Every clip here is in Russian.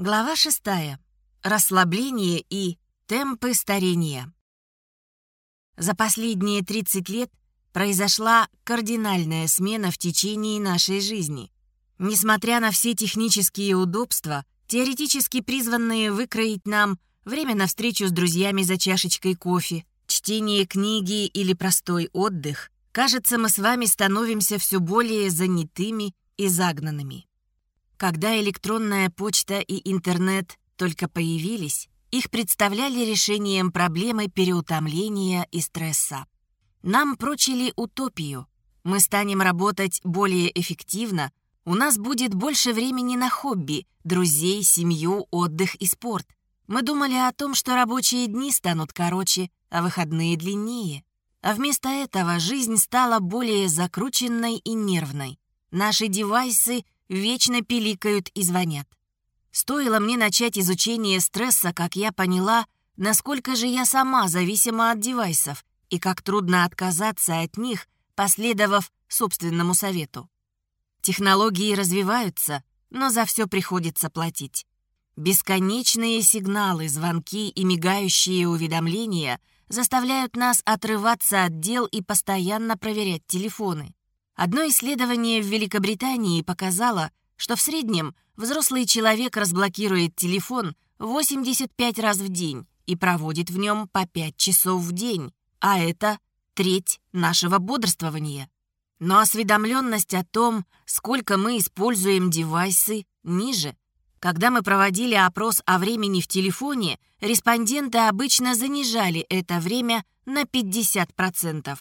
Глава шестая. Расслабление и темпы старения. За последние 30 лет произошла кардинальная смена в течение нашей жизни. Несмотря на все технические удобства, теоретически призванные выкроить нам время на встречу с друзьями за чашечкой кофе, чтение книги или простой отдых, кажется, мы с вами становимся все более занятыми и загнанными. Когда электронная почта и интернет только появились, их представляли решением проблемы переутомления и стресса. Нам прочили утопию. Мы станем работать более эффективно, у нас будет больше времени на хобби, друзей, семью, отдых и спорт. Мы думали о том, что рабочие дни станут короче, а выходные длиннее. А вместо этого жизнь стала более закрученной и нервной. Наши девайсы вечно пиликают и звонят. Стоило мне начать изучение стресса, как я поняла, насколько же я сама зависима от девайсов и как трудно отказаться от них, последовав собственному совету. Технологии развиваются, но за все приходится платить. Бесконечные сигналы, звонки и мигающие уведомления заставляют нас отрываться от дел и постоянно проверять телефоны. Одно исследование в Великобритании показало, что в среднем взрослый человек разблокирует телефон 85 раз в день и проводит в нем по 5 часов в день, а это треть нашего бодрствования. Но осведомленность о том, сколько мы используем девайсы, ниже. Когда мы проводили опрос о времени в телефоне, респонденты обычно занижали это время на 50%.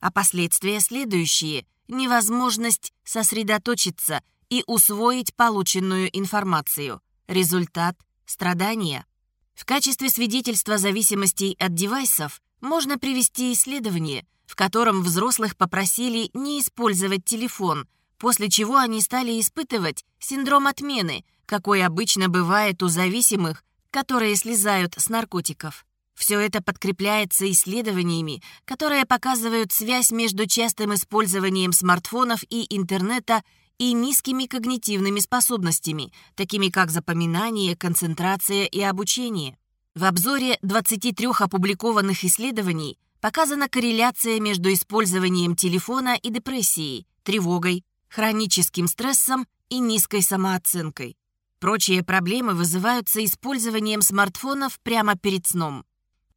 А последствия следующие – невозможность сосредоточиться и усвоить полученную информацию. Результат – страдания. В качестве свидетельства зависимостей от девайсов можно привести исследование, в котором взрослых попросили не использовать телефон, после чего они стали испытывать синдром отмены, какой обычно бывает у зависимых, которые слезают с наркотиков. Все это подкрепляется исследованиями, которые показывают связь между частым использованием смартфонов и интернета и низкими когнитивными способностями, такими как запоминание, концентрация и обучение. В обзоре 23 опубликованных исследований показана корреляция между использованием телефона и депрессией, тревогой, хроническим стрессом и низкой самооценкой. Прочие проблемы вызываются использованием смартфонов прямо перед сном.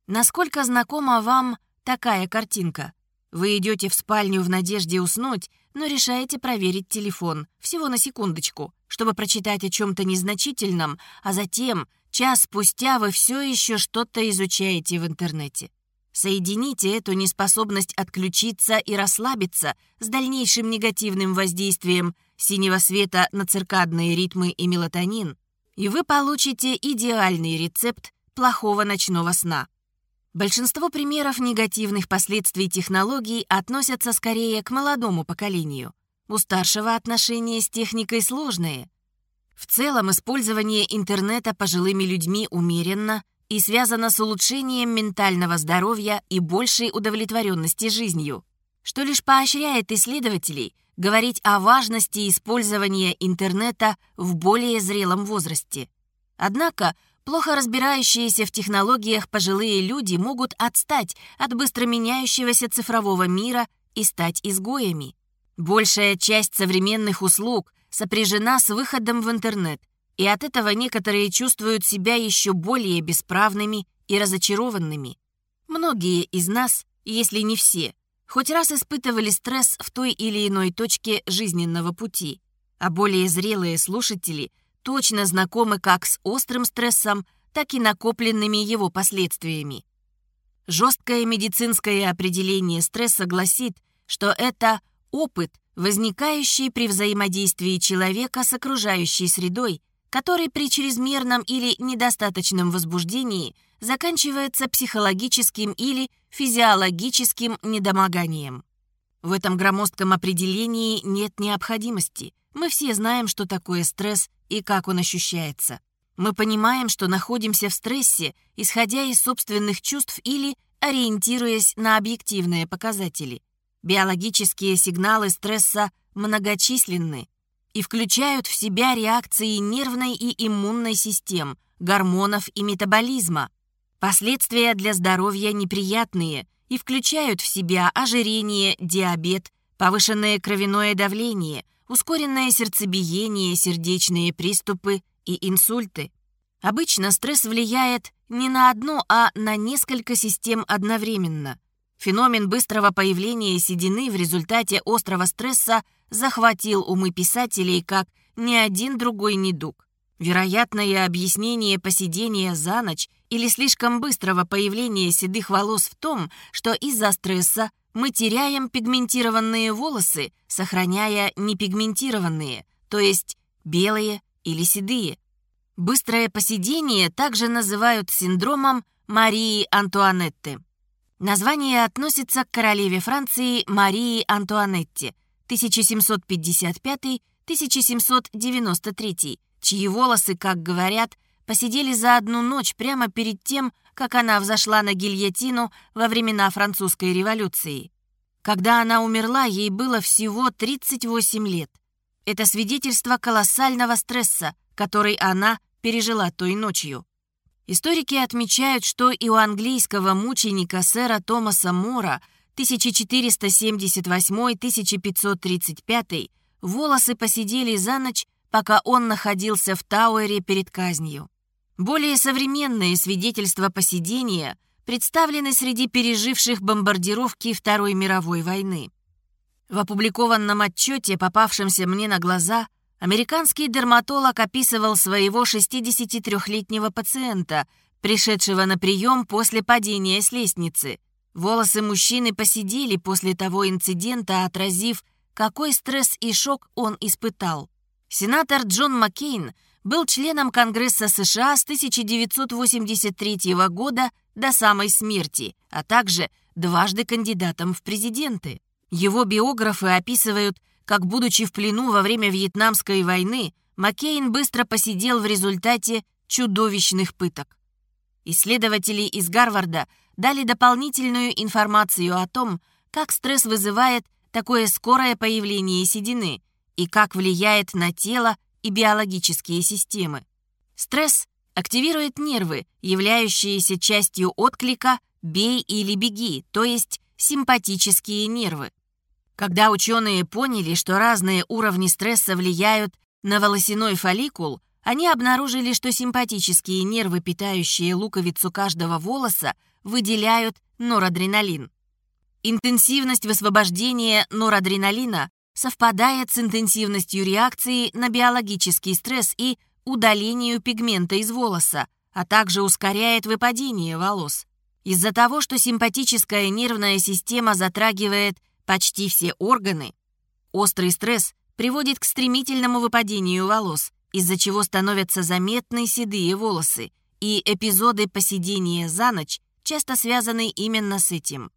Насколько знакома вам такая картинка? Вы идете в спальню в надежде уснуть, но решаете проверить телефон, всего на секундочку, чтобы прочитать о чем-то незначительном, а затем, час спустя, вы все еще что-то изучаете в интернете. Соедините эту неспособность отключиться и расслабиться с дальнейшим негативным воздействием синего света на циркадные ритмы и мелатонин, и вы получите идеальный рецепт плохого ночного сна. Большинство примеров негативных последствий технологий относятся скорее к молодому поколению. У старшего отношения с техникой сложные. В целом, использование интернета пожилыми людьми умеренно и связано с улучшением ментального здоровья и большей удовлетворенности жизнью, что лишь поощряет исследователей говорить о важности использования интернета в более зрелом возрасте. Однако Плохо разбирающиеся в технологиях пожилые люди могут отстать от быстро меняющегося цифрового мира и стать изгоями. Большая часть современных услуг сопряжена с выходом в интернет, и от этого некоторые чувствуют себя еще более бесправными и разочарованными. Многие из нас, если не все, хоть раз испытывали стресс в той или иной точке жизненного пути, а более зрелые слушатели – точно знакомы как с острым стрессом, так и накопленными его последствиями. Жесткое медицинское определение стресса гласит, что это опыт, возникающий при взаимодействии человека с окружающей средой, который при чрезмерном или недостаточном возбуждении заканчивается психологическим или физиологическим недомоганием. В этом громоздком определении нет необходимости. Мы все знаем, что такое стресс и как он ощущается. Мы понимаем, что находимся в стрессе, исходя из собственных чувств или ориентируясь на объективные показатели. Биологические сигналы стресса многочисленны. и включают в себя реакции нервной и иммунной систем, гормонов и метаболизма. Последствия для здоровья неприятные и включают в себя ожирение, диабет, повышенное кровяное давление, ускоренное сердцебиение, сердечные приступы и инсульты. Обычно стресс влияет не на одну, а на несколько систем одновременно. Феномен быстрого появления седины в результате острого стресса захватил умы писателей как ни один другой недуг. Вероятное объяснение поседения за ночь или слишком быстрого появления седых волос в том, что из-за стресса мы теряем пигментированные волосы, сохраняя непигментированные, то есть белые или седые. Быстрое поседение также называют синдромом Марии Антуанетты. Название относится к королеве Франции Марии Антуанетте 1755-1793, чьи волосы, как говорят, посидели за одну ночь прямо перед тем, как она взошла на гильотину во времена французской революции. Когда она умерла, ей было всего 38 лет. Это свидетельство колоссального стресса, который она пережила той ночью. Историки отмечают, что и у английского мученика сэра Томаса Мора 1478-1535 волосы посидели за ночь, пока он находился в Тауэре перед казнью. Более современные свидетельства посидения представлены среди переживших бомбардировки Второй мировой войны. В опубликованном отчете, попавшемся мне на глаза, Американский дерматолог описывал своего 63-летнего пациента, пришедшего на прием после падения с лестницы. Волосы мужчины посидели после того инцидента, отразив, какой стресс и шок он испытал. Сенатор Джон Маккейн был членом Конгресса США с 1983 года до самой смерти, а также дважды кандидатом в президенты. Его биографы описывают как, будучи в плену во время Вьетнамской войны, Маккейн быстро посидел в результате чудовищных пыток. Исследователи из Гарварда дали дополнительную информацию о том, как стресс вызывает такое скорое появление седины и как влияет на тело и биологические системы. Стресс активирует нервы, являющиеся частью отклика «бей или беги», то есть симпатические нервы. Когда ученые поняли, что разные уровни стресса влияют на волосяной фолликул, они обнаружили, что симпатические нервы, питающие луковицу каждого волоса, выделяют норадреналин. Интенсивность высвобождения норадреналина совпадает с интенсивностью реакции на биологический стресс и удалению пигмента из волоса, а также ускоряет выпадение волос. Из-за того, что симпатическая нервная система затрагивает почти все органы. Острый стресс приводит к стремительному выпадению волос, из-за чего становятся заметны седые волосы, и эпизоды поседения за ночь часто связаны именно с этим.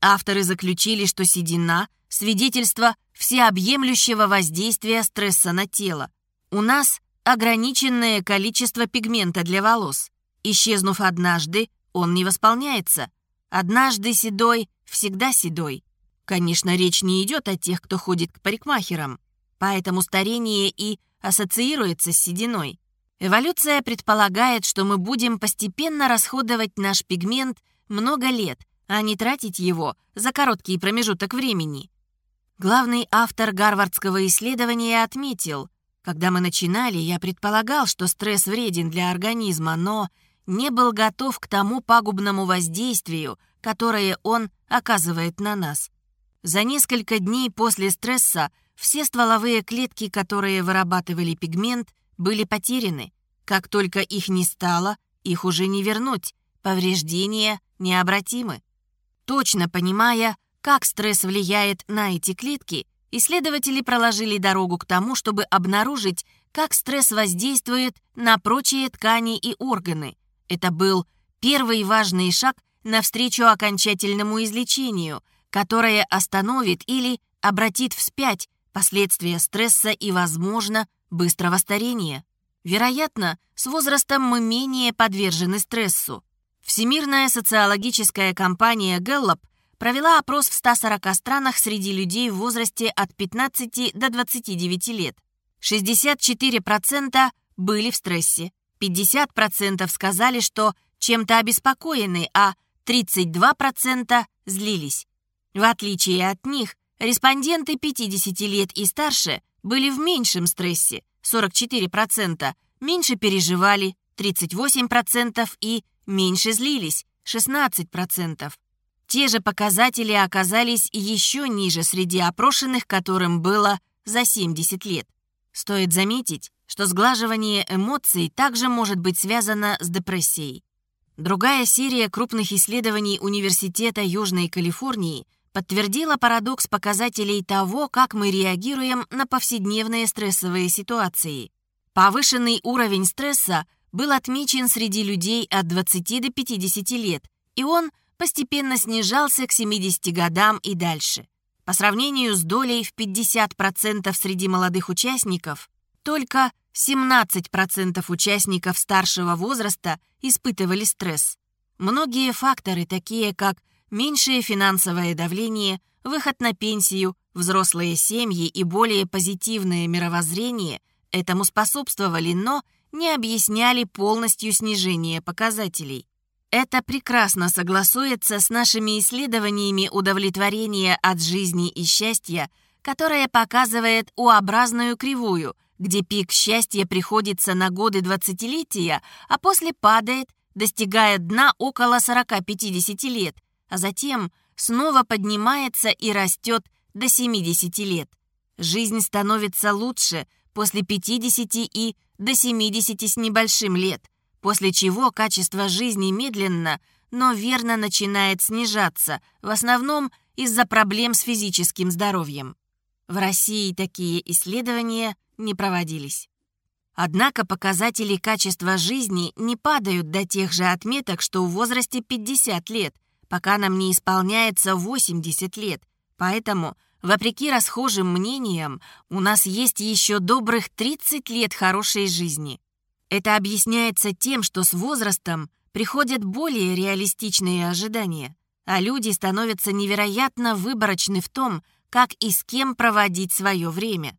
Авторы заключили, что седина – свидетельство всеобъемлющего воздействия стресса на тело. У нас ограниченное количество пигмента для волос. Исчезнув однажды, он не восполняется. Однажды седой, всегда седой. Конечно, речь не идет о тех, кто ходит к парикмахерам, поэтому старение и ассоциируется с сединой. Эволюция предполагает, что мы будем постепенно расходовать наш пигмент много лет, а не тратить его за короткий промежуток времени. Главный автор гарвардского исследования отметил, когда мы начинали, я предполагал, что стресс вреден для организма, но не был готов к тому пагубному воздействию, которое он оказывает на нас. За несколько дней после стресса все стволовые клетки, которые вырабатывали пигмент, были потеряны. Как только их не стало, их уже не вернуть, повреждения необратимы. Точно понимая, как стресс влияет на эти клетки, исследователи проложили дорогу к тому, чтобы обнаружить, как стресс воздействует на прочие ткани и органы. Это был первый важный шаг навстречу окончательному излечению, которое остановит или обратит вспять последствия стресса и, возможно, быстрого старения. Вероятно, с возрастом мы менее подвержены стрессу. Всемирная социологическая компания Gallup провела опрос в 140 странах среди людей в возрасте от 15 до 29 лет. 64% были в стрессе, 50% сказали, что чем-то обеспокоены, а 32% злились. В отличие от них, респонденты 50 лет и старше были в меньшем стрессе, 44%, меньше переживали, 38% и меньше злились, 16%. Те же показатели оказались еще ниже среди опрошенных, которым было за 70 лет. Стоит заметить, что сглаживание эмоций также может быть связано с депрессией. Другая серия крупных исследований Университета Южной Калифорнии подтвердила парадокс показателей того, как мы реагируем на повседневные стрессовые ситуации. Повышенный уровень стресса был отмечен среди людей от 20 до 50 лет, и он постепенно снижался к 70 годам и дальше. По сравнению с долей в 50% среди молодых участников, только 17% участников старшего возраста испытывали стресс. Многие факторы, такие как меньшее финансовое давление, выход на пенсию, взрослые семьи и более позитивное мировоззрение этому способствовали, но не объясняли полностью снижение показателей. Это прекрасно согласуется с нашими исследованиями удовлетворения от жизни и счастья, которое показывает U-образную кривую, где пик счастья приходится на годы двадцатилетия, а после падает, достигая дна около 40-50 лет, а затем снова поднимается и растет до 70 лет. Жизнь становится лучше после 50 и до 70 с небольшим лет после чего качество жизни медленно, но верно начинает снижаться, в основном из-за проблем с физическим здоровьем. В России такие исследования не проводились. Однако показатели качества жизни не падают до тех же отметок, что в возрасте 50 лет, пока нам не исполняется 80 лет. Поэтому, вопреки расхожим мнениям, у нас есть еще добрых 30 лет хорошей жизни. Это объясняется тем, что с возрастом приходят более реалистичные ожидания, а люди становятся невероятно выборочны в том, как и с кем проводить свое время.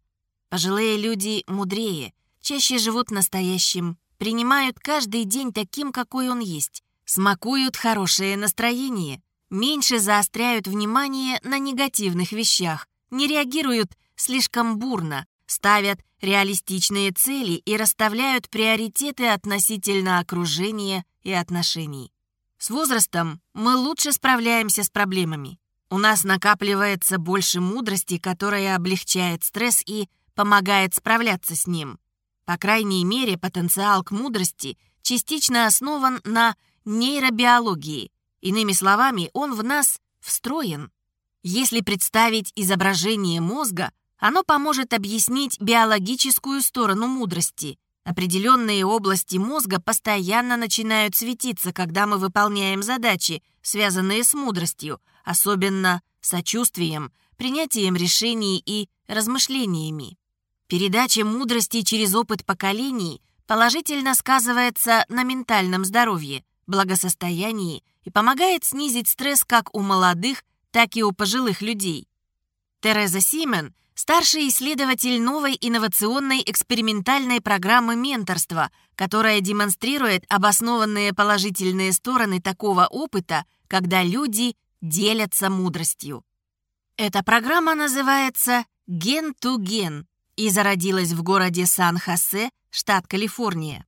Пожилые люди мудрее, чаще живут настоящим, принимают каждый день таким, какой он есть, смакуют хорошее настроение, меньше заостряют внимание на негативных вещах, не реагируют слишком бурно, ставят реалистичные цели и расставляют приоритеты относительно окружения и отношений. С возрастом мы лучше справляемся с проблемами. У нас накапливается больше мудрости, которая облегчает стресс и помогает справляться с ним. По крайней мере, потенциал к мудрости частично основан на нейробиологии. Иными словами, он в нас встроен. Если представить изображение мозга – оно поможет объяснить биологическую сторону мудрости. Определенные области мозга постоянно начинают светиться, когда мы выполняем задачи, связанные с мудростью, особенно сочувствием, принятием решений и размышлениями. Передача мудрости через опыт поколений положительно сказывается на ментальном здоровье, благосостоянии и помогает снизить стресс как у молодых, так и у пожилых людей. Тереза Симен старший исследователь новой инновационной экспериментальной программы менторства, которая демонстрирует обоснованные положительные стороны такого опыта, когда люди делятся мудростью. Эта программа называется «Ген-ту-ген» и зародилась в городе Сан-Хосе, штат Калифорния.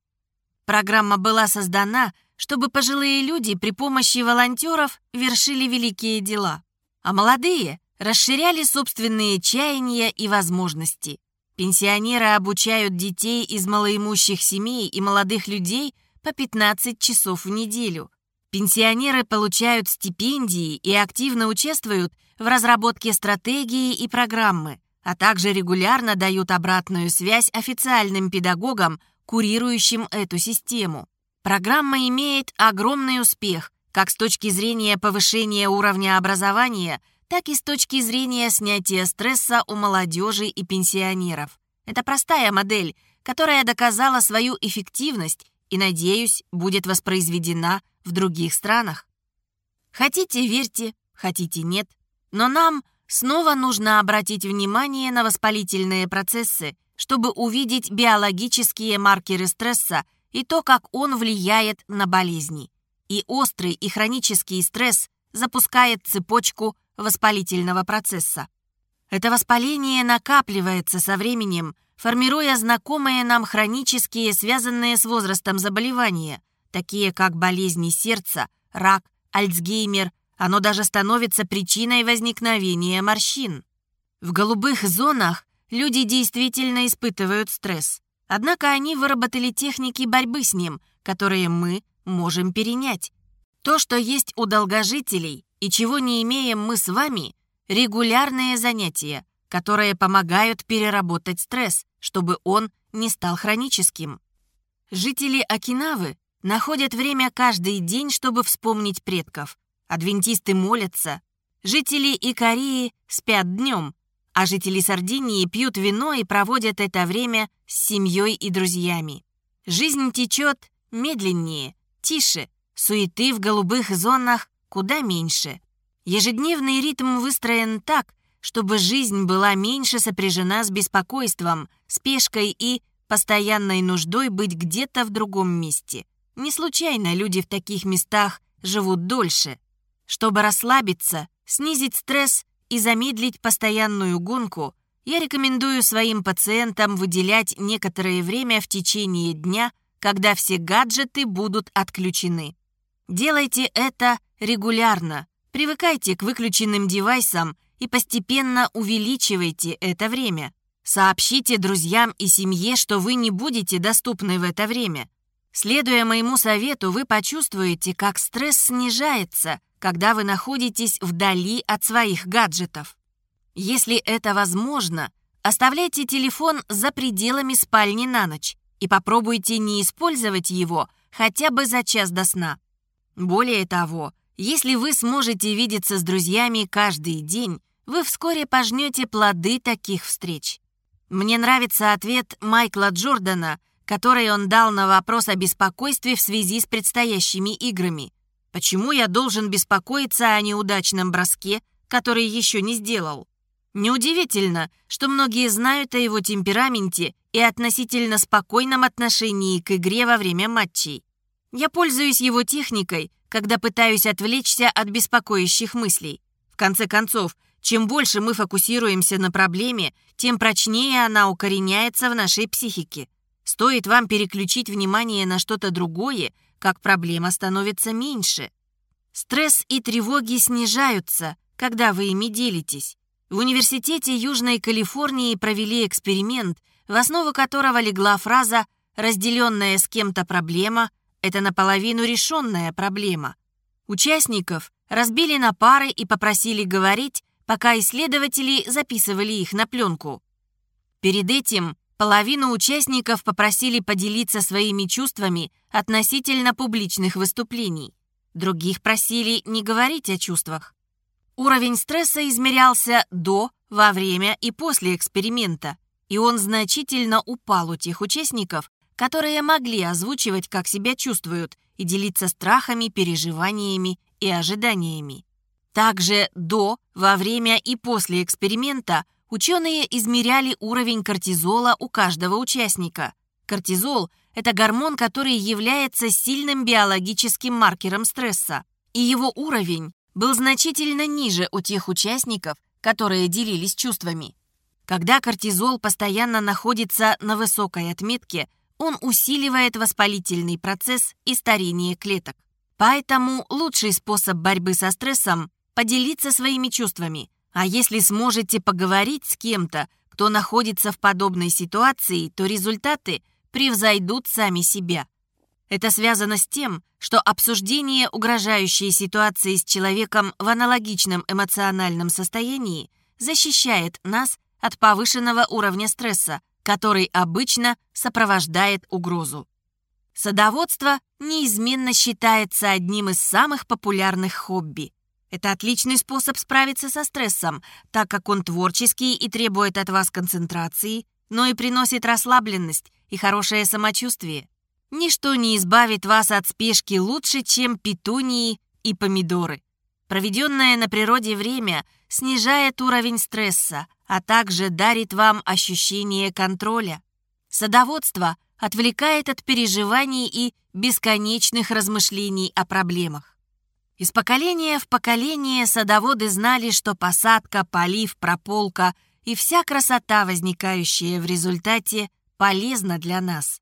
Программа была создана, чтобы пожилые люди при помощи волонтеров вершили великие дела, а молодые расширяли собственные чаяния и возможности. Пенсионеры обучают детей из малоимущих семей и молодых людей по 15 часов в неделю. Пенсионеры получают стипендии и активно участвуют в разработке стратегии и программы, а также регулярно дают обратную связь официальным педагогам, курирующим эту систему. Программа имеет огромный успех как с точки зрения повышения уровня образования – так и с точки зрения снятия стресса у молодежи и пенсионеров. Это простая модель, которая доказала свою эффективность и, надеюсь, будет воспроизведена в других странах. Хотите – верьте, хотите – нет. Но нам снова нужно обратить внимание на воспалительные процессы, чтобы увидеть биологические маркеры стресса и то, как он влияет на болезни. И острый и хронический стресс запускает цепочку воспалительного процесса. Это воспаление накапливается со временем, формируя знакомые нам хронические, связанные с возрастом заболевания, такие как болезни сердца, рак, Альцгеймер, оно даже становится причиной возникновения морщин. В голубых зонах люди действительно испытывают стресс. Однако они выработали техники борьбы с ним, которые мы можем перенять. То, что есть у долгожителей и чего не имеем мы с вами, регулярные занятия, которые помогают переработать стресс, чтобы он не стал хроническим. Жители Окинавы находят время каждый день, чтобы вспомнить предков. Адвентисты молятся. Жители Икарии спят днем, а жители Сардинии пьют вино и проводят это время с семьей и друзьями. Жизнь течет медленнее, тише, суеты в голубых зонах куда меньше. Ежедневный ритм выстроен так, чтобы жизнь была меньше сопряжена с беспокойством, спешкой и постоянной нуждой быть где-то в другом месте. Не случайно люди в таких местах живут дольше. Чтобы расслабиться, снизить стресс и замедлить постоянную гонку, я рекомендую своим пациентам выделять некоторое время в течение дня, когда все гаджеты будут отключены. Делайте это регулярно, привыкайте к выключенным девайсам и постепенно увеличивайте это время. Сообщите друзьям и семье, что вы не будете доступны в это время. Следуя моему совету, вы почувствуете, как стресс снижается, когда вы находитесь вдали от своих гаджетов. Если это возможно, оставляйте телефон за пределами спальни на ночь и попробуйте не использовать его хотя бы за час до сна. Более того, если вы сможете видеться с друзьями каждый день, вы вскоре пожнете плоды таких встреч. Мне нравится ответ Майкла Джордана, который он дал на вопрос о беспокойстве в связи с предстоящими играми. Почему я должен беспокоиться о неудачном броске, который еще не сделал? Неудивительно, что многие знают о его темпераменте и относительно спокойном отношении к игре во время матчей. Я пользуюсь его техникой, когда пытаюсь отвлечься от беспокоящих мыслей. В конце концов, чем больше мы фокусируемся на проблеме, тем прочнее она укореняется в нашей психике. Стоит вам переключить внимание на что-то другое, как проблема становится меньше. Стресс и тревоги снижаются, когда вы ими делитесь. В Университете Южной Калифорнии провели эксперимент, в основу которого легла фраза «разделенная с кем-то проблема – это наполовину решенная проблема». Участников разбили на пары и попросили говорить, пока исследователи записывали их на пленку. Перед этим Половину участников попросили поделиться своими чувствами относительно публичных выступлений. Других просили не говорить о чувствах. Уровень стресса измерялся до, во время и после эксперимента, и он значительно упал у тех участников, которые могли озвучивать, как себя чувствуют, и делиться страхами, переживаниями и ожиданиями. Также до, во время и после эксперимента ученые измеряли уровень кортизола у каждого участника. Кортизол – это гормон, который является сильным биологическим маркером стресса, и его уровень был значительно ниже у тех участников, которые делились чувствами. Когда кортизол постоянно находится на высокой отметке, он усиливает воспалительный процесс и старение клеток. Поэтому лучший способ борьбы со стрессом – поделиться своими чувствами – а если сможете поговорить с кем-то, кто находится в подобной ситуации, то результаты превзойдут сами себя. Это связано с тем, что обсуждение угрожающей ситуации с человеком в аналогичном эмоциональном состоянии защищает нас от повышенного уровня стресса, который обычно сопровождает угрозу. Садоводство неизменно считается одним из самых популярных хобби. Это отличный способ справиться со стрессом, так как он творческий и требует от вас концентрации, но и приносит расслабленность и хорошее самочувствие. Ничто не избавит вас от спешки лучше, чем петунии и помидоры. Проведенное на природе время снижает уровень стресса, а также дарит вам ощущение контроля. Садоводство отвлекает от переживаний и бесконечных размышлений о проблемах. Из поколения в поколение садоводы знали, что посадка, полив, прополка и вся красота, возникающая в результате, полезна для нас.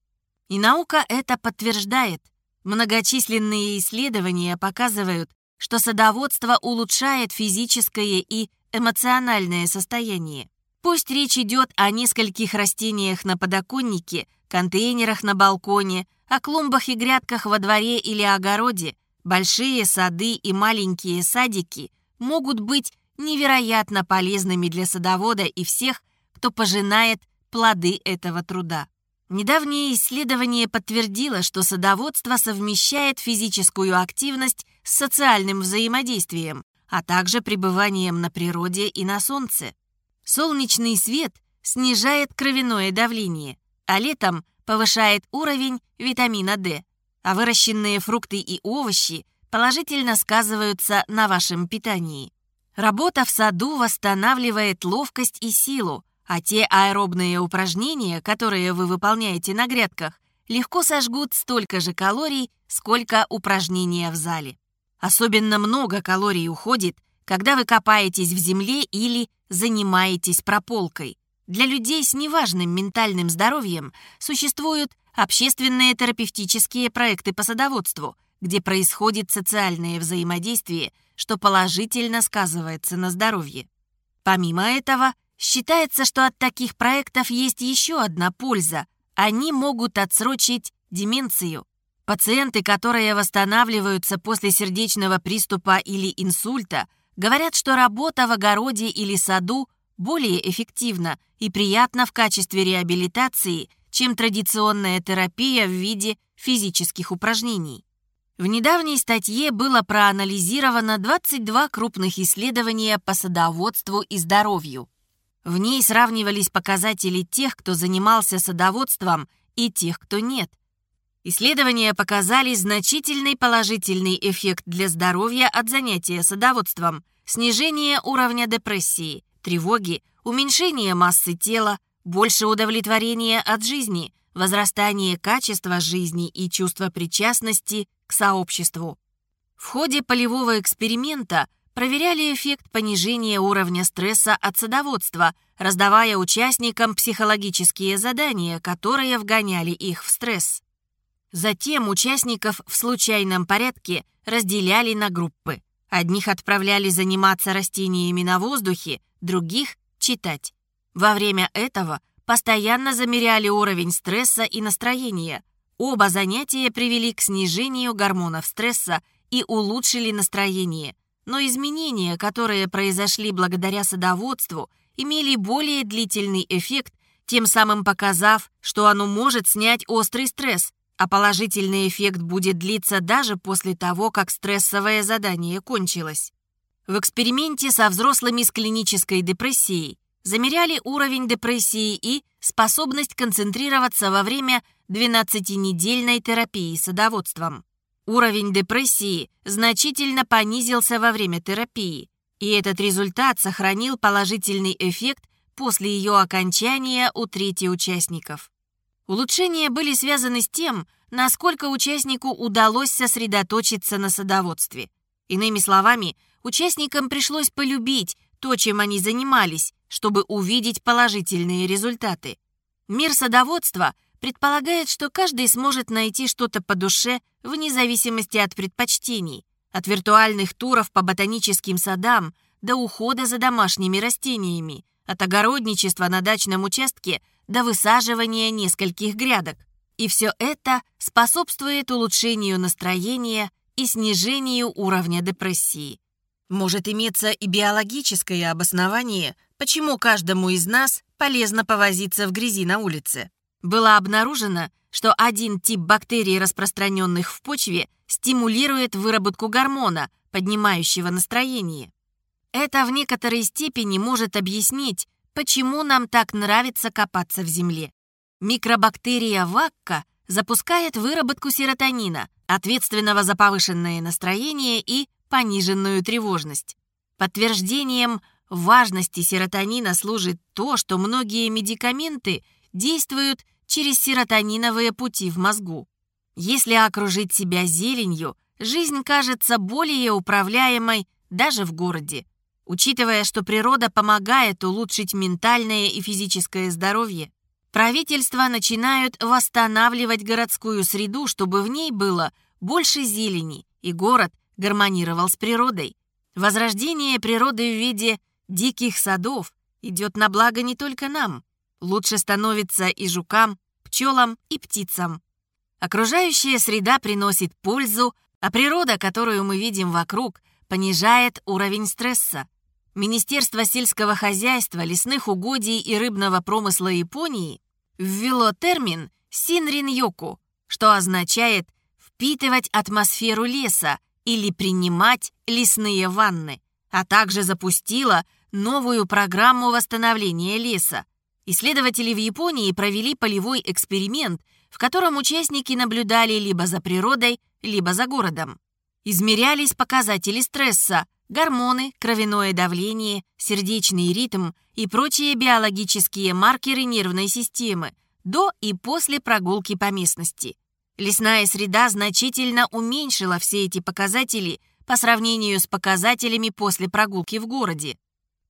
И наука это подтверждает. Многочисленные исследования показывают, что садоводство улучшает физическое и эмоциональное состояние. Пусть речь идет о нескольких растениях на подоконнике, контейнерах на балконе, о клумбах и грядках во дворе или огороде, большие сады и маленькие садики могут быть невероятно полезными для садовода и всех, кто пожинает плоды этого труда. Недавнее исследование подтвердило, что садоводство совмещает физическую активность с социальным взаимодействием, а также пребыванием на природе и на солнце. Солнечный свет снижает кровяное давление, а летом повышает уровень витамина D, а выращенные фрукты и овощи положительно сказываются на вашем питании. Работа в саду восстанавливает ловкость и силу, а те аэробные упражнения, которые вы выполняете на грядках, легко сожгут столько же калорий, сколько упражнения в зале. Особенно много калорий уходит, когда вы копаетесь в земле или занимаетесь прополкой. Для людей с неважным ментальным здоровьем существуют общественные терапевтические проекты по садоводству, где происходит социальное взаимодействие, что положительно сказывается на здоровье. Помимо этого, Считается, что от таких проектов есть еще одна польза. Они могут отсрочить деменцию. Пациенты, которые восстанавливаются после сердечного приступа или инсульта, говорят, что работа в огороде или саду более эффективна и приятна в качестве реабилитации, чем традиционная терапия в виде физических упражнений. В недавней статье было проанализировано 22 крупных исследования по садоводству и здоровью. В ней сравнивались показатели тех, кто занимался садоводством, и тех, кто нет. Исследования показали значительный положительный эффект для здоровья от занятия садоводством, снижение уровня депрессии, тревоги, уменьшение массы тела, больше удовлетворения от жизни, возрастание качества жизни и чувства причастности к сообществу. В ходе полевого эксперимента проверяли эффект понижения уровня стресса от садоводства, раздавая участникам психологические задания, которые вгоняли их в стресс. Затем участников в случайном порядке разделяли на группы. Одних отправляли заниматься растениями на воздухе, других — читать. Во время этого постоянно замеряли уровень стресса и настроения. Оба занятия привели к снижению гормонов стресса и улучшили настроение – но изменения, которые произошли благодаря садоводству, имели более длительный эффект, тем самым показав, что оно может снять острый стресс, а положительный эффект будет длиться даже после того, как стрессовое задание кончилось. В эксперименте со взрослыми с клинической депрессией замеряли уровень депрессии и способность концентрироваться во время 12-недельной терапии садоводством. Уровень депрессии значительно понизился во время терапии, и этот результат сохранил положительный эффект после ее окончания у трети участников. Улучшения были связаны с тем, насколько участнику удалось сосредоточиться на садоводстве. Иными словами, участникам пришлось полюбить то, чем они занимались, чтобы увидеть положительные результаты. Мир садоводства предполагает, что каждый сможет найти что-то по душе вне зависимости от предпочтений, от виртуальных туров по ботаническим садам до ухода за домашними растениями, от огородничества на дачном участке до высаживания нескольких грядок. И все это способствует улучшению настроения и снижению уровня депрессии. Может иметься и биологическое обоснование, почему каждому из нас полезно повозиться в грязи на улице было обнаружено, что один тип бактерий, распространенных в почве, стимулирует выработку гормона, поднимающего настроение. Это в некоторой степени может объяснить, почему нам так нравится копаться в земле. Микробактерия вакка запускает выработку серотонина, ответственного за повышенное настроение и пониженную тревожность. Подтверждением важности серотонина служит то, что многие медикаменты действуют через серотониновые пути в мозгу. Если окружить себя зеленью, жизнь кажется более управляемой даже в городе. Учитывая, что природа помогает улучшить ментальное и физическое здоровье, правительства начинают восстанавливать городскую среду, чтобы в ней было больше зелени, и город гармонировал с природой. Возрождение природы в виде диких садов идет на благо не только нам. Лучше становится и жукам, пчелам и птицам. Окружающая среда приносит пользу, а природа, которую мы видим вокруг, понижает уровень стресса. Министерство сельского хозяйства, лесных угодий и рыбного промысла Японии ввело термин «синрин-йоку», что означает «впитывать атмосферу леса» или «принимать лесные ванны», а также запустило новую программу восстановления леса. Исследователи в Японии провели полевой эксперимент, в котором участники наблюдали либо за природой, либо за городом. Измерялись показатели стресса, гормоны, кровяное давление, сердечный ритм и прочие биологические маркеры нервной системы до и после прогулки по местности. Лесная среда значительно уменьшила все эти показатели по сравнению с показателями после прогулки в городе.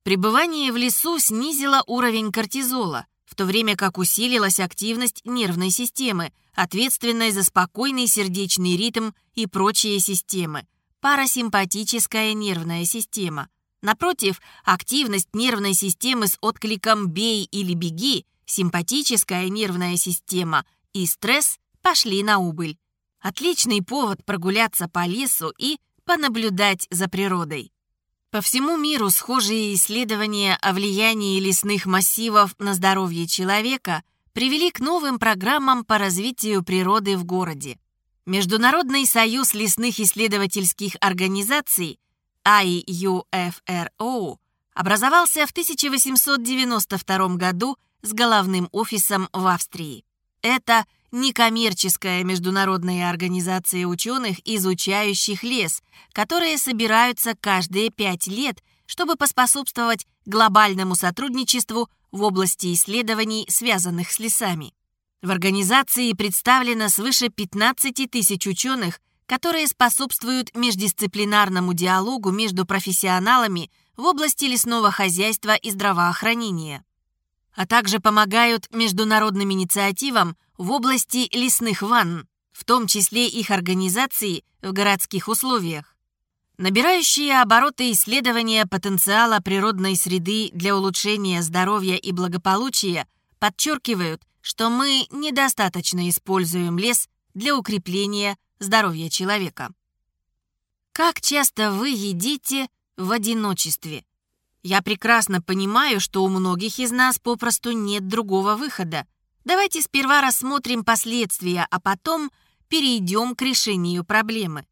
Пребывание в лесу снизило уровень кортизола, в то время как усилилась активность нервной системы, ответственной за спокойный сердечный ритм и прочие системы, парасимпатическая нервная система. Напротив, активность нервной системы с откликом «бей» или «беги», симпатическая нервная система и стресс пошли на убыль. Отличный повод прогуляться по лесу и понаблюдать за природой. По всему миру схожие исследования о влиянии лесных массивов на здоровье человека привели к новым программам по развитию природы в городе. Международный союз лесных исследовательских организаций IUFRO образовался в 1892 году с головным офисом в Австрии. Это некоммерческая международная организация ученых, изучающих лес, которые собираются каждые пять лет, чтобы поспособствовать глобальному сотрудничеству в области исследований, связанных с лесами. В организации представлено свыше 15 тысяч ученых, которые способствуют междисциплинарному диалогу между профессионалами в области лесного хозяйства и здравоохранения а также помогают международным инициативам в области лесных ванн, в том числе их организации в городских условиях. Набирающие обороты исследования потенциала природной среды для улучшения здоровья и благополучия подчеркивают, что мы недостаточно используем лес для укрепления здоровья человека. Как часто вы едите в одиночестве? Я прекрасно понимаю, что у многих из нас попросту нет другого выхода. Давайте сперва рассмотрим последствия, а потом перейдем к решению проблемы.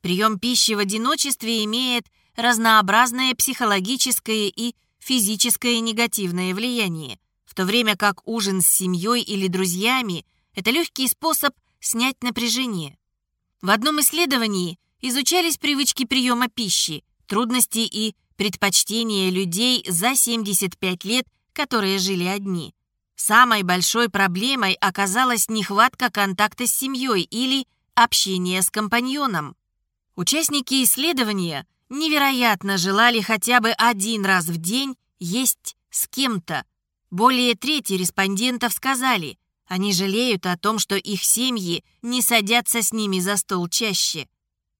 Прием пищи в одиночестве имеет разнообразное психологическое и физическое негативное влияние, в то время как ужин с семьей или друзьями – это легкий способ снять напряжение. В одном исследовании изучались привычки приема пищи, трудности и предпочтения людей за 75 лет, которые жили одни. Самой большой проблемой оказалась нехватка контакта с семьей или общения с компаньоном. Участники исследования невероятно желали хотя бы один раз в день есть с кем-то. Более трети респондентов сказали, они жалеют о том, что их семьи не садятся с ними за стол чаще.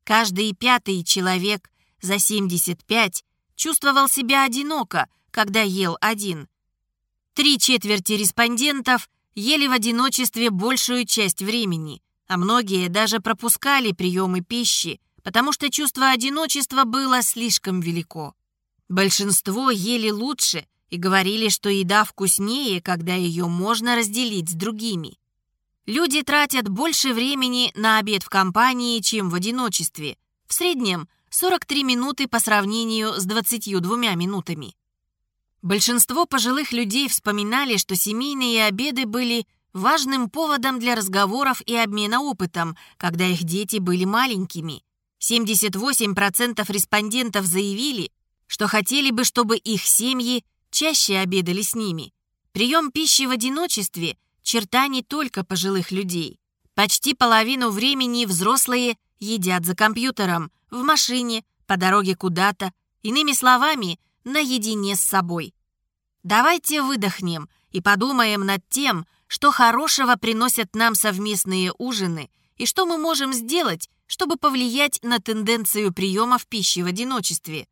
Каждый пятый человек за 75 чувствовал себя одиноко, когда ел один. Три четверти респондентов ели в одиночестве большую часть времени, а многие даже пропускали приемы пищи, потому что чувство одиночества было слишком велико. Большинство ели лучше и говорили, что еда вкуснее, когда ее можно разделить с другими. Люди тратят больше времени на обед в компании, чем в одиночестве. В среднем – 43 минуты по сравнению с 22 минутами. Большинство пожилых людей вспоминали, что семейные обеды были важным поводом для разговоров и обмена опытом, когда их дети были маленькими. 78% респондентов заявили, что хотели бы, чтобы их семьи чаще обедали с ними. Прием пищи в одиночестве – черта не только пожилых людей. Почти половину времени взрослые едят за компьютером, в машине, по дороге куда-то, иными словами, наедине с собой. Давайте выдохнем и подумаем над тем, что хорошего приносят нам совместные ужины и что мы можем сделать, чтобы повлиять на тенденцию приемов пищи в одиночестве.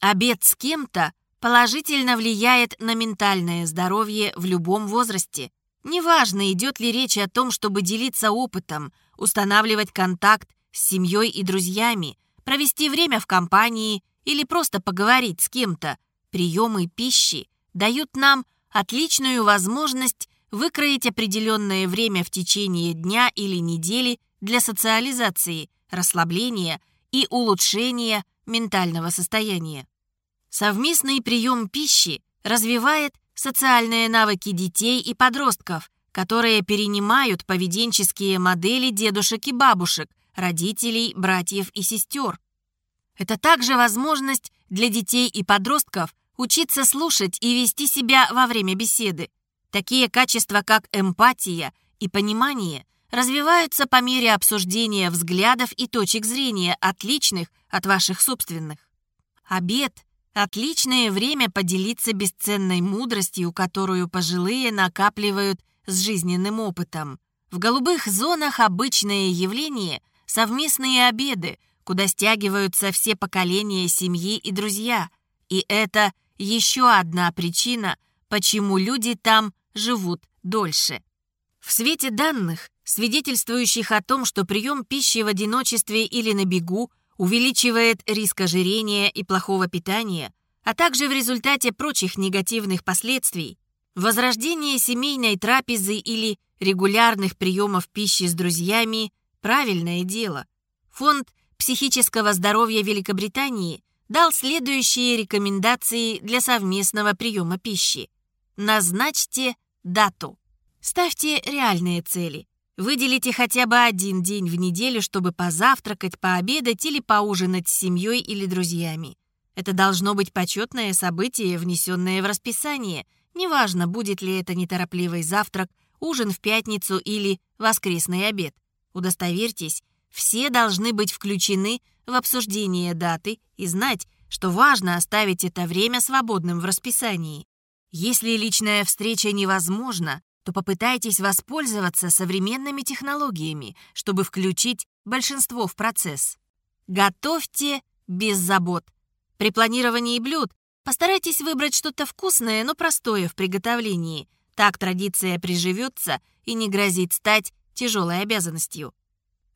Обед с кем-то положительно влияет на ментальное здоровье в любом возрасте. Неважно, идет ли речь о том, чтобы делиться опытом, устанавливать контакт с семьей и друзьями, провести время в компании или просто поговорить с кем-то. Приемы пищи дают нам отличную возможность выкроить определенное время в течение дня или недели для социализации, расслабления и улучшения ментального состояния. Совместный прием пищи развивает социальные навыки детей и подростков, которые перенимают поведенческие модели дедушек и бабушек, родителей, братьев и сестер. Это также возможность для детей и подростков учиться слушать и вести себя во время беседы. Такие качества, как эмпатия и понимание, развиваются по мере обсуждения взглядов и точек зрения, отличных от ваших собственных. Обед Отличное время поделиться бесценной мудростью, которую пожилые накапливают с жизненным опытом. В голубых зонах обычное явление – совместные обеды, куда стягиваются все поколения семьи и друзья. И это еще одна причина, почему люди там живут дольше. В свете данных, свидетельствующих о том, что прием пищи в одиночестве или на бегу увеличивает риск ожирения и плохого питания, а также в результате прочих негативных последствий, возрождение семейной трапезы или регулярных приемов пищи с друзьями – правильное дело. Фонд психического здоровья Великобритании дал следующие рекомендации для совместного приема пищи. Назначьте дату. Ставьте реальные цели. Выделите хотя бы один день в неделю, чтобы позавтракать, пообедать или поужинать с семьей или друзьями. Это должно быть почетное событие, внесенное в расписание. Неважно, будет ли это неторопливый завтрак, ужин в пятницу или воскресный обед. Удостоверьтесь, все должны быть включены в обсуждение даты и знать, что важно оставить это время свободным в расписании. Если личная встреча невозможна, то попытайтесь воспользоваться современными технологиями, чтобы включить большинство в процесс. Готовьте без забот. При планировании блюд постарайтесь выбрать что-то вкусное, но простое в приготовлении. Так традиция приживется и не грозит стать тяжелой обязанностью.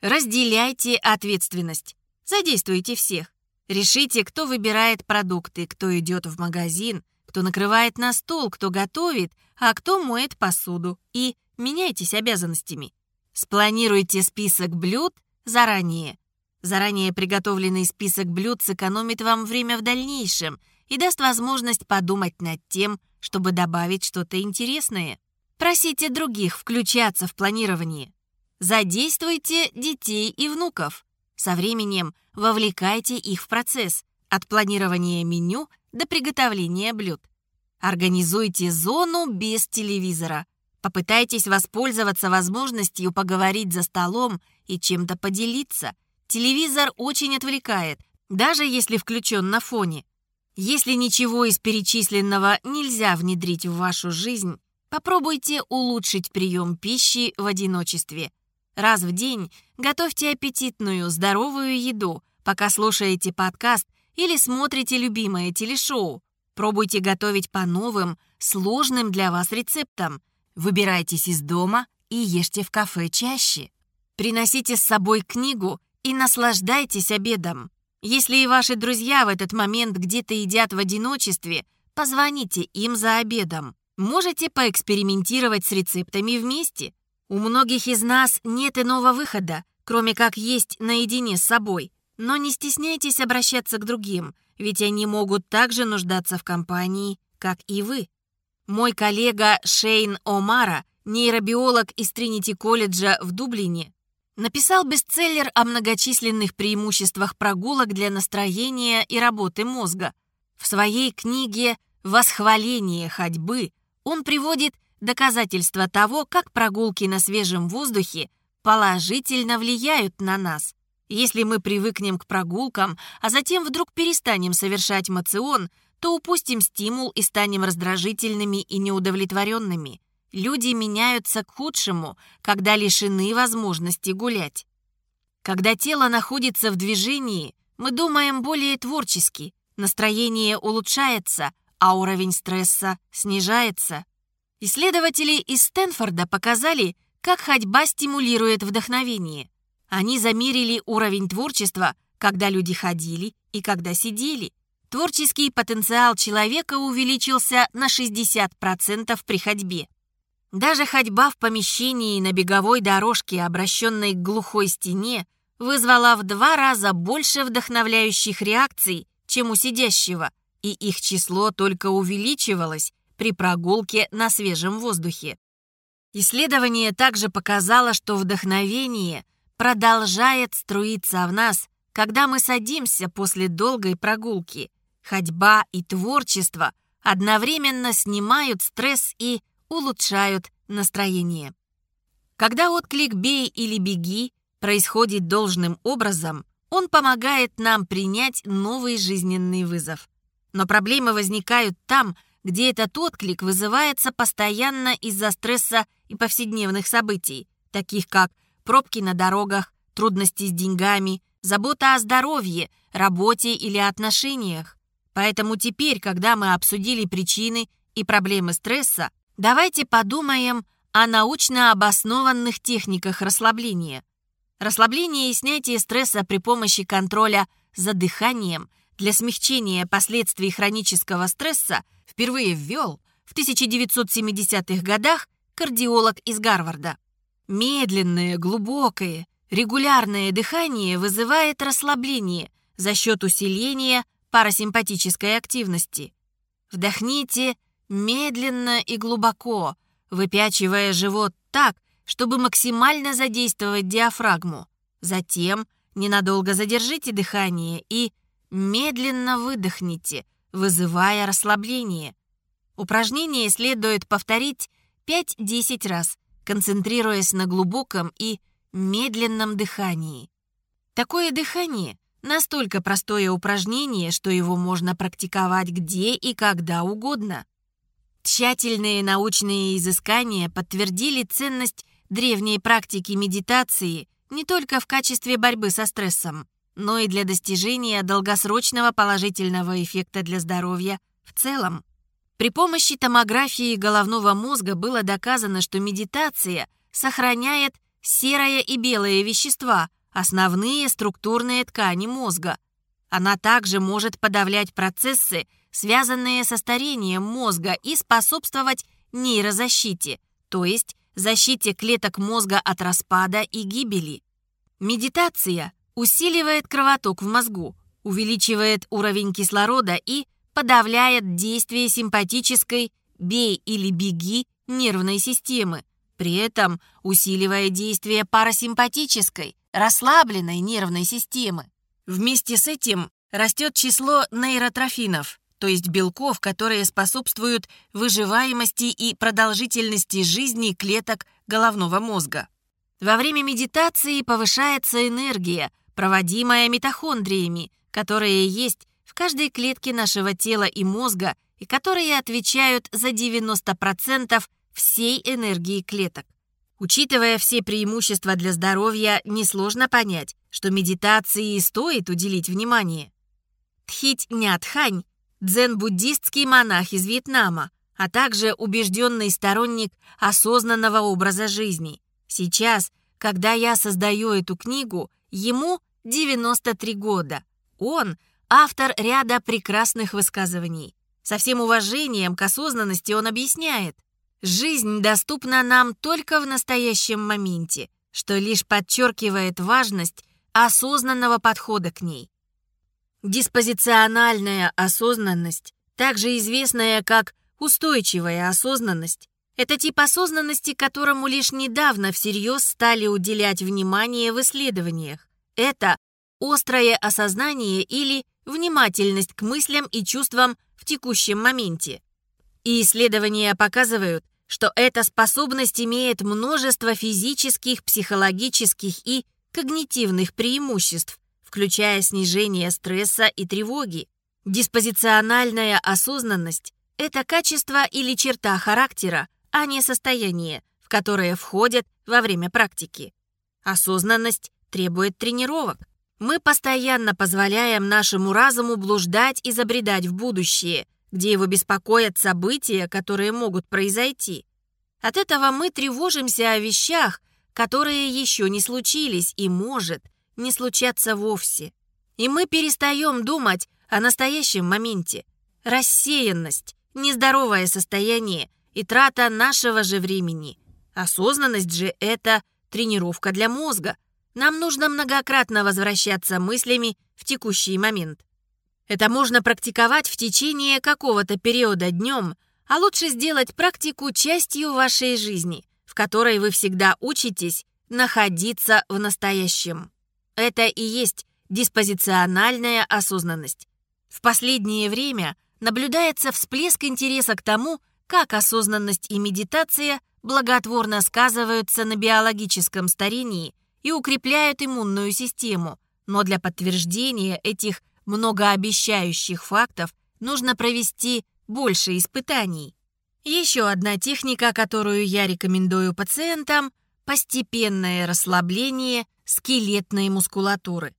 Разделяйте ответственность. Задействуйте всех. Решите, кто выбирает продукты, кто идет в магазин, кто накрывает на стол, кто готовит, а кто моет посуду. И меняйтесь обязанностями. Спланируйте список блюд заранее. Заранее приготовленный список блюд сэкономит вам время в дальнейшем и даст возможность подумать над тем, чтобы добавить что-то интересное. Просите других включаться в планирование. Задействуйте детей и внуков. Со временем вовлекайте их в процесс от планирования меню до приготовления блюд. Организуйте зону без телевизора. Попытайтесь воспользоваться возможностью поговорить за столом и чем-то поделиться. Телевизор очень отвлекает, даже если включен на фоне. Если ничего из перечисленного нельзя внедрить в вашу жизнь, попробуйте улучшить прием пищи в одиночестве. Раз в день готовьте аппетитную, здоровую еду, пока слушаете подкаст или смотрите любимое телешоу. Пробуйте готовить по новым, сложным для вас рецептам. Выбирайтесь из дома и ешьте в кафе чаще. Приносите с собой книгу и наслаждайтесь обедом. Если и ваши друзья в этот момент где-то едят в одиночестве, позвоните им за обедом. Можете поэкспериментировать с рецептами вместе. У многих из нас нет иного выхода, кроме как есть наедине с собой. Но не стесняйтесь обращаться к другим, ведь они могут также нуждаться в компании, как и вы. Мой коллега Шейн О'Мара, нейробиолог из Тринити-колледжа в Дублине, написал бестселлер о многочисленных преимуществах прогулок для настроения и работы мозга. В своей книге «Восхваление ходьбы» он приводит доказательства того, как прогулки на свежем воздухе положительно влияют на нас. Если мы привыкнем к прогулкам, а затем вдруг перестанем совершать мацион, то упустим стимул и станем раздражительными и неудовлетворенными. Люди меняются к худшему, когда лишены возможности гулять. Когда тело находится в движении, мы думаем более творчески, настроение улучшается, а уровень стресса снижается. Исследователи из Стэнфорда показали, как ходьба стимулирует вдохновение. Они замерили уровень творчества, когда люди ходили и когда сидели. Творческий потенциал человека увеличился на 60% при ходьбе. Даже ходьба в помещении на беговой дорожке, обращенной к глухой стене, вызвала в два раза больше вдохновляющих реакций, чем у сидящего, и их число только увеличивалось при прогулке на свежем воздухе. Исследование также показало, что вдохновение продолжает струиться в нас, когда мы садимся после долгой прогулки. Ходьба и творчество одновременно снимают стресс и улучшают настроение. Когда отклик «бей» или «беги» происходит должным образом, он помогает нам принять новый жизненный вызов. Но проблемы возникают там, где этот отклик вызывается постоянно из-за стресса и повседневных событий, таких как пробки на дорогах, трудности с деньгами, забота о здоровье, работе или отношениях. Поэтому теперь, когда мы обсудили причины и проблемы стресса, Давайте подумаем о научно обоснованных техниках расслабления. Расслабление и снятие стресса при помощи контроля за дыханием для смягчения последствий хронического стресса впервые ввел в 1970-х годах кардиолог из Гарварда. Медленное, глубокое, регулярное дыхание вызывает расслабление за счет усиления парасимпатической активности. Вдохните медленно и глубоко, выпячивая живот так, чтобы максимально задействовать диафрагму. Затем ненадолго задержите дыхание и медленно выдохните, вызывая расслабление. Упражнение следует повторить 5-10 раз, концентрируясь на глубоком и медленном дыхании. Такое дыхание – настолько простое упражнение, что его можно практиковать где и когда угодно. Тщательные научные изыскания подтвердили ценность древней практики медитации не только в качестве борьбы со стрессом, но и для достижения долгосрочного положительного эффекта для здоровья в целом. При помощи томографии головного мозга было доказано, что медитация сохраняет серое и белое вещества, основные структурные ткани мозга. Она также может подавлять процессы, связанные со старением мозга, и способствовать нейрозащите, то есть защите клеток мозга от распада и гибели. Медитация усиливает кровоток в мозгу, увеличивает уровень кислорода и подавляет действие симпатической «бей или беги» нервной системы, при этом усиливая действие парасимпатической, расслабленной нервной системы. Вместе с этим растет число нейротрофинов, то есть белков, которые способствуют выживаемости и продолжительности жизни клеток головного мозга. Во время медитации повышается энергия, проводимая митохондриями, которые есть в каждой клетке нашего тела и мозга и которые отвечают за 90% всей энергии клеток. Учитывая все преимущества для здоровья, несложно понять, что медитации стоит уделить внимание. Тхить Нятхань дзен-буддистский монах из Вьетнама, а также убежденный сторонник осознанного образа жизни. Сейчас, когда я создаю эту книгу, ему 93 года. Он – автор ряда прекрасных высказываний. Со всем уважением к осознанности он объясняет, жизнь доступна нам только в настоящем моменте, что лишь подчеркивает важность осознанного подхода к ней. Диспозициональная осознанность, также известная как устойчивая осознанность, это тип осознанности, которому лишь недавно всерьез стали уделять внимание в исследованиях. Это острое осознание или внимательность к мыслям и чувствам в текущем моменте. И исследования показывают, что эта способность имеет множество физических, психологических и когнитивных преимуществ, включая снижение стресса и тревоги. Диспозициональная осознанность – это качество или черта характера, а не состояние, в которое входят во время практики. Осознанность требует тренировок. Мы постоянно позволяем нашему разуму блуждать и забредать в будущее, где его беспокоят события, которые могут произойти. От этого мы тревожимся о вещах, которые еще не случились и, может, не случаться вовсе. И мы перестаем думать о настоящем моменте. Рассеянность, нездоровое состояние и трата нашего же времени. Осознанность же — это тренировка для мозга. Нам нужно многократно возвращаться мыслями в текущий момент. Это можно практиковать в течение какого-то периода днем, а лучше сделать практику частью вашей жизни, в которой вы всегда учитесь находиться в настоящем. Это и есть диспозициональная осознанность. В последнее время наблюдается всплеск интереса к тому, как осознанность и медитация благотворно сказываются на биологическом старении и укрепляют иммунную систему, но для подтверждения этих многообещающих фактов нужно провести больше испытаний. Еще одна техника, которую я рекомендую пациентам – постепенное расслабление скелетной мускулатуры.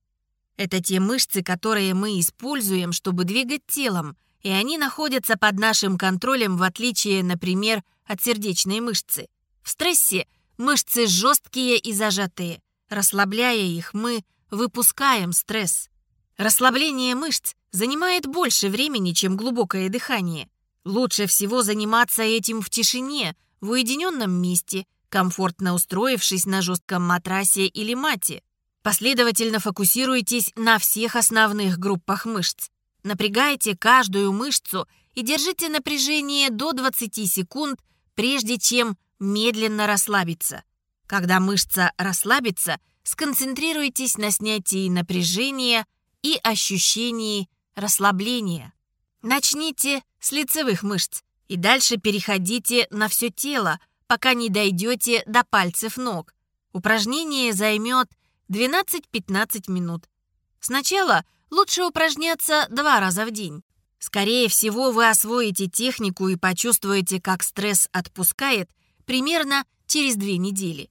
Это те мышцы, которые мы используем, чтобы двигать телом, и они находятся под нашим контролем, в отличие, например, от сердечной мышцы. В стрессе мышцы жесткие и зажатые. Расслабляя их, мы выпускаем стресс. Расслабление мышц занимает больше времени, чем глубокое дыхание. Лучше всего заниматься этим в тишине, в уединенном месте, комфортно устроившись на жестком матрасе или мате. Последовательно фокусируйтесь на всех основных группах мышц. Напрягайте каждую мышцу и держите напряжение до 20 секунд, прежде чем медленно расслабиться. Когда мышца расслабится, сконцентрируйтесь на снятии напряжения и ощущении расслабления. Начните с лицевых мышц и дальше переходите на все тело, пока не дойдете до пальцев ног. Упражнение займет 12-15 минут. Сначала лучше упражняться два раза в день. Скорее всего, вы освоите технику и почувствуете, как стресс отпускает примерно через две недели.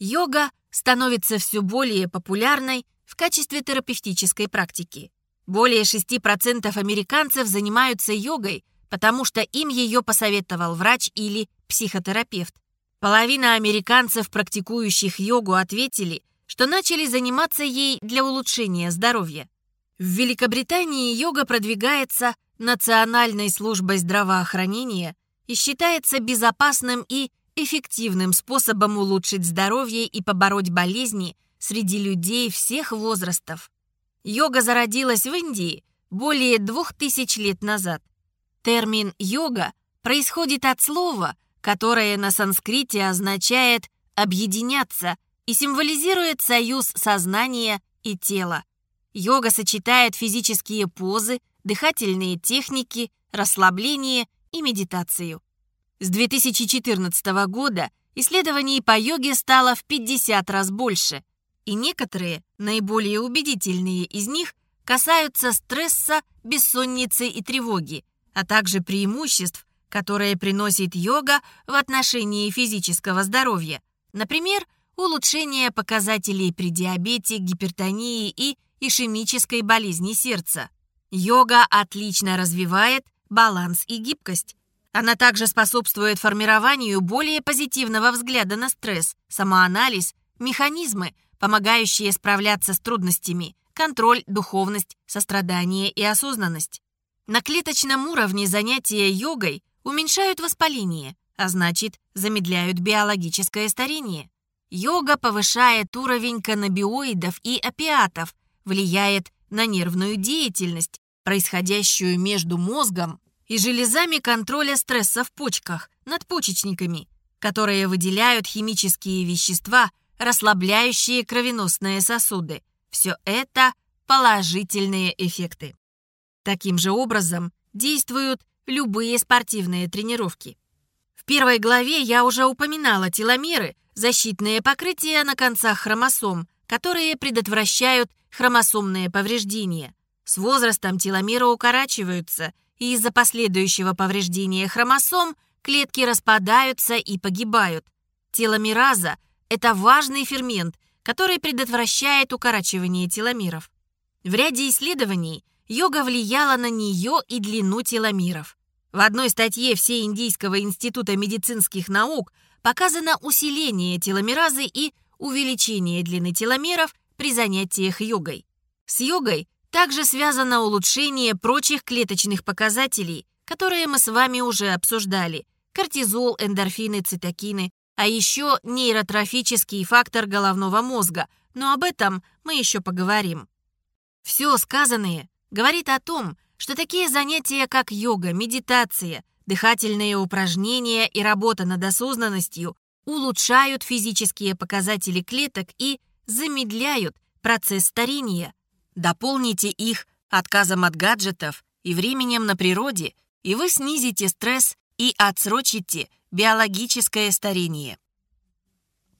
Йога становится все более популярной в качестве терапевтической практики. Более 6% американцев занимаются йогой, потому что им ее посоветовал врач или психотерапевт. Половина американцев, практикующих йогу, ответили, что начали заниматься ей для улучшения здоровья. В Великобритании йога продвигается Национальной службой здравоохранения и считается безопасным и эффективным способом улучшить здоровье и побороть болезни среди людей всех возрастов. Йога зародилась в Индии более двух тысяч лет назад. Термин «йога» происходит от слова, которое на санскрите означает «объединяться» и символизирует союз сознания и тела. Йога сочетает физические позы, дыхательные техники, расслабление и медитацию. С 2014 года исследований по йоге стало в 50 раз больше, и некоторые, наиболее убедительные из них, касаются стресса, бессонницы и тревоги, а также преимуществ, которые приносит йога в отношении физического здоровья. Например, улучшение показателей при диабете, гипертонии и ишемической болезни сердца. Йога отлично развивает баланс и гибкость. Она также способствует формированию более позитивного взгляда на стресс, самоанализ, механизмы, помогающие справляться с трудностями, контроль, духовность, сострадание и осознанность. На клеточном уровне занятия йогой уменьшают воспаление, а значит, замедляют биологическое старение. Йога повышает уровень каннабиоидов и опиатов, влияет на нервную деятельность, происходящую между мозгом и железами контроля стресса в почках, надпочечниками, которые выделяют химические вещества, расслабляющие кровеносные сосуды. Все это положительные эффекты. Таким же образом действуют любые спортивные тренировки. В первой главе я уже упоминала теломеры, защитные покрытия на концах хромосом, которые предотвращают хромосомные повреждения. С возрастом теломеры укорачиваются, из-за последующего повреждения хромосом клетки распадаются и погибают. Теломераза – это важный фермент, который предотвращает укорачивание теломеров. В ряде исследований йога влияла на нее и длину теломеров. В одной статье Всеиндийского института медицинских наук показано усиление теломеразы и увеличение длины теломеров при занятиях йогой. С йогой также связано улучшение прочих клеточных показателей, которые мы с вами уже обсуждали. Кортизол, эндорфины, цитокины, а еще нейротрофический фактор головного мозга, но об этом мы еще поговорим. Все сказанное говорит о том, что такие занятия, как йога, медитация, дыхательные упражнения и работа над осознанностью улучшают физические показатели клеток и замедляют процесс старения. Дополните их отказом от гаджетов и временем на природе, и вы снизите стресс и отсрочите биологическое старение.